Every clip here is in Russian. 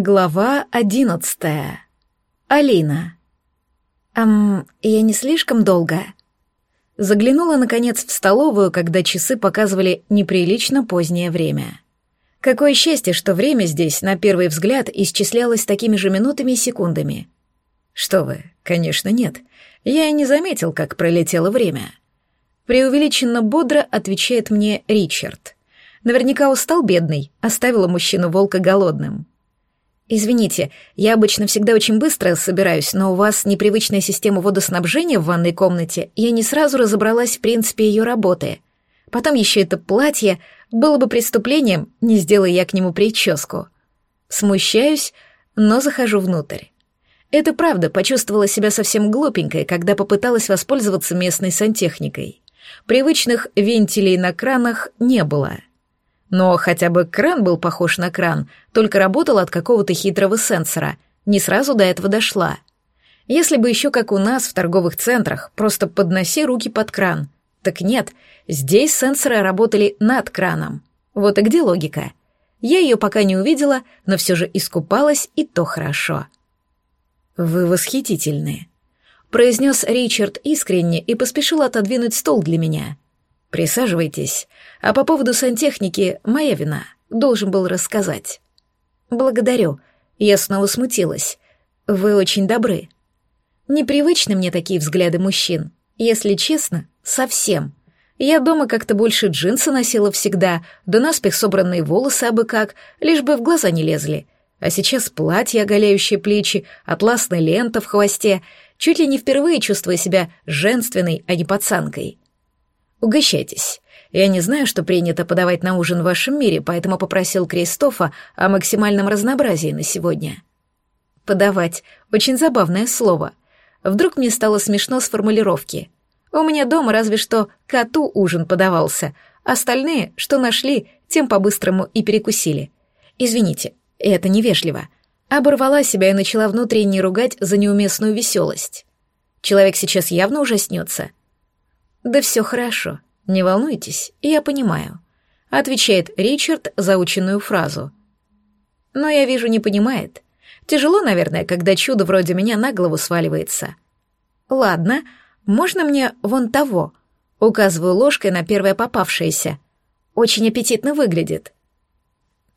Глава одиннадцатая. Алина. «Эм, я не слишком долго?» Заглянула, наконец, в столовую, когда часы показывали неприлично позднее время. Какое счастье, что время здесь, на первый взгляд, исчислялось такими же минутами и секундами. Что вы, конечно, нет. Я и не заметил, как пролетело время. Преувеличенно бодро отвечает мне Ричард. Наверняка устал бедный, оставила мужчину волка голодным. «Извините, я обычно всегда очень быстро собираюсь, но у вас непривычная система водоснабжения в ванной комнате, я не сразу разобралась в принципе ее работы. Потом еще это платье, было бы преступлением, не сделая я к нему прическу. Смущаюсь, но захожу внутрь. Это правда, почувствовала себя совсем глупенькой, когда попыталась воспользоваться местной сантехникой. Привычных вентилей на кранах не было — но хотя бы кран был похож на кран, только работал от какого-то хитрого сенсора. Не сразу до этого дошла. Если бы еще как у нас в торговых центрах, просто подноси руки под кран. Так нет, здесь сенсоры работали над краном. Вот и где логика. Я ее пока не увидела, но все же искупалась, и то хорошо. «Вы восхитительны», — произнес Ричард искренне и поспешил отодвинуть стол для меня — Присаживайтесь. А по поводу сантехники моя вина. Должен был рассказать. Благодарю. Я снова смутилась. Вы очень добры. Непривычны мне такие взгляды мужчин. Если честно, совсем. Я дома как-то больше джинсы носила всегда, да наспех собранные волосы абы как, лишь бы в глаза не лезли. А сейчас платье, оголяющее плечи, атласная лента в хвосте, чуть ли не впервые чувствуя себя женственной, а не пацанкой. Угощайтесь. Я не знаю, что принято подавать на ужин в вашем мире, поэтому попросил Кристофа о максимальном разнообразии на сегодня. Подавать — очень забавное слово. Вдруг мне стало смешно с формулировки. У меня дома разве что коту ужин подавался, остальные, что нашли, тем по-быстрому и перекусили. Извините, это невежливо. Оборвала себя и начала внутренне ругать за неуместную веселость. Человек сейчас явно ужаснется — «Да все хорошо, не волнуйтесь, я понимаю», — отвечает Ричард заученную фразу. «Но я вижу, не понимает. Тяжело, наверное, когда чудо вроде меня на голову сваливается. Ладно, можно мне вон того?» Указываю ложкой на первое попавшееся. Очень аппетитно выглядит.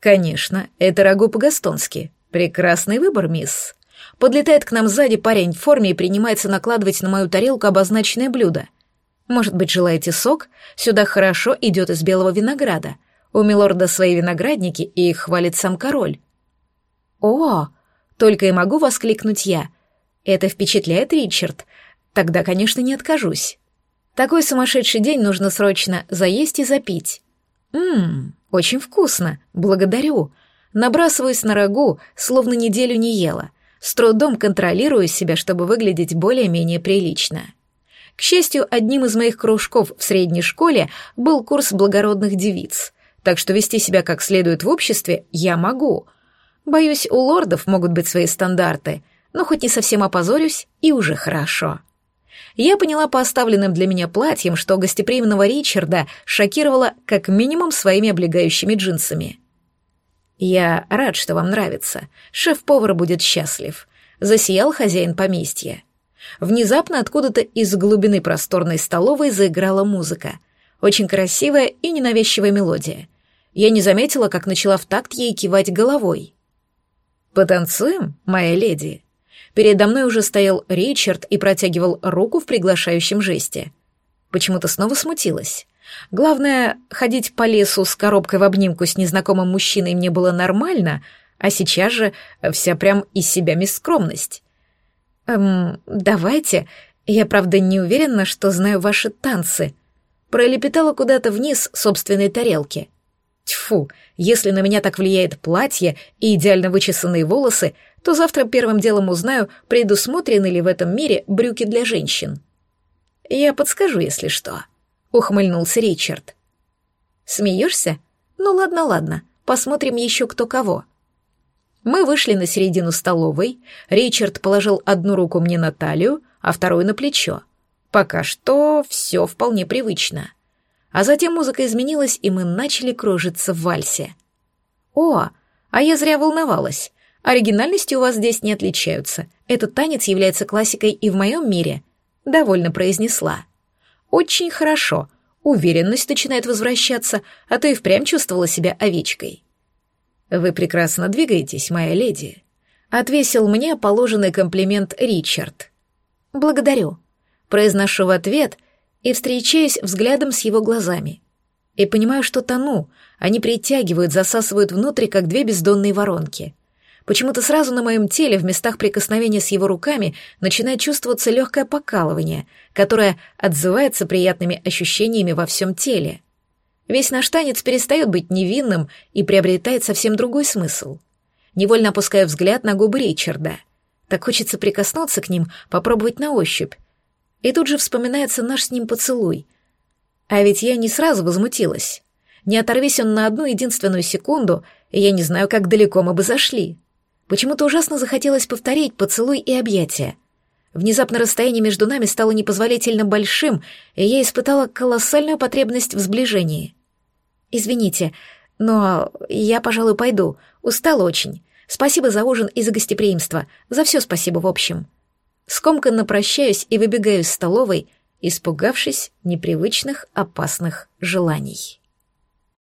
«Конечно, это рагу по-гастонски. Прекрасный выбор, мисс». Подлетает к нам сзади парень в форме и принимается накладывать на мою тарелку обозначенное блюдо — может быть, желаете сок? Сюда хорошо идет из белого винограда. У милорда свои виноградники, и их хвалит сам король. О, только и могу воскликнуть я. Это впечатляет Ричард. Тогда, конечно, не откажусь. Такой сумасшедший день нужно срочно заесть и запить. Ммм, очень вкусно, благодарю. Набрасываюсь на рагу, словно неделю не ела. С трудом контролирую себя, чтобы выглядеть более-менее прилично. К счастью, одним из моих кружков в средней школе был курс благородных девиц, так что вести себя как следует в обществе я могу. Боюсь, у лордов могут быть свои стандарты, но хоть не совсем опозорюсь, и уже хорошо. Я поняла по оставленным для меня платьям, что гостеприимного Ричарда шокировала как минимум своими облегающими джинсами. «Я рад, что вам нравится. Шеф-повар будет счастлив», — засиял хозяин поместья. Внезапно откуда-то из глубины просторной столовой заиграла музыка. Очень красивая и ненавязчивая мелодия. Я не заметила, как начала в такт ей кивать головой. «Потанцуем, моя леди?» Передо мной уже стоял Ричард и протягивал руку в приглашающем жесте. Почему-то снова смутилась. Главное, ходить по лесу с коробкой в обнимку с незнакомым мужчиной мне было нормально, а сейчас же вся прям из себя мисскромность. «Эм, давайте. Я, правда, не уверена, что знаю ваши танцы». Пролепетала куда-то вниз собственной тарелки. Тьфу, если на меня так влияет платье и идеально вычесанные волосы, то завтра первым делом узнаю, предусмотрены ли в этом мире брюки для женщин. Я подскажу, если что. Ухмыльнулся Ричард. Смеешься? Ну ладно, ладно, посмотрим еще кто кого. Мы вышли на середину столовой, Ричард положил одну руку мне на талию, а вторую на плечо. Пока что все вполне привычно. А затем музыка изменилась, и мы начали кружиться в вальсе. О, а я зря волновалась. Оригинальностью у вас здесь не отличаются. Этот танец является классикой и в моем мире. Довольно произнесла. Очень хорошо. Уверенность начинает возвращаться, а то и впрямь чувствовала себя овечкой. Вы прекрасно двигаетесь, моя леди. Отвесил мне положенный комплимент Ричард. Благодарю. Произношу в ответ и встречаюсь взглядом с его глазами. И понимаю, что тону, они притягивают, засасывают внутрь, как две бездонные воронки — Почему-то сразу на моем теле в местах прикосновения с его руками начинает чувствоваться легкое покалывание, которое отзывается приятными ощущениями во всем теле. Весь наш танец перестает быть невинным и приобретает совсем другой смысл. Невольно опускаю взгляд на губы Ричарда. Так хочется прикоснуться к ним, попробовать на ощупь. И тут же вспоминается наш с ним поцелуй. А ведь я не сразу возмутилась. Не оторвись он на одну единственную секунду, и я не знаю, как далеко мы бы зашли. Почему-то ужасно захотелось повторить поцелуй и объятия. Внезапно расстояние между нами стало непозволительно большим, и я испытала колоссальную потребность в сближении. «Извините, но я, пожалуй, пойду. Устала очень. Спасибо за ужин и за гостеприимство. За все спасибо в общем». Скомканно прощаюсь и выбегаю из столовой, испугавшись непривычных опасных желаний.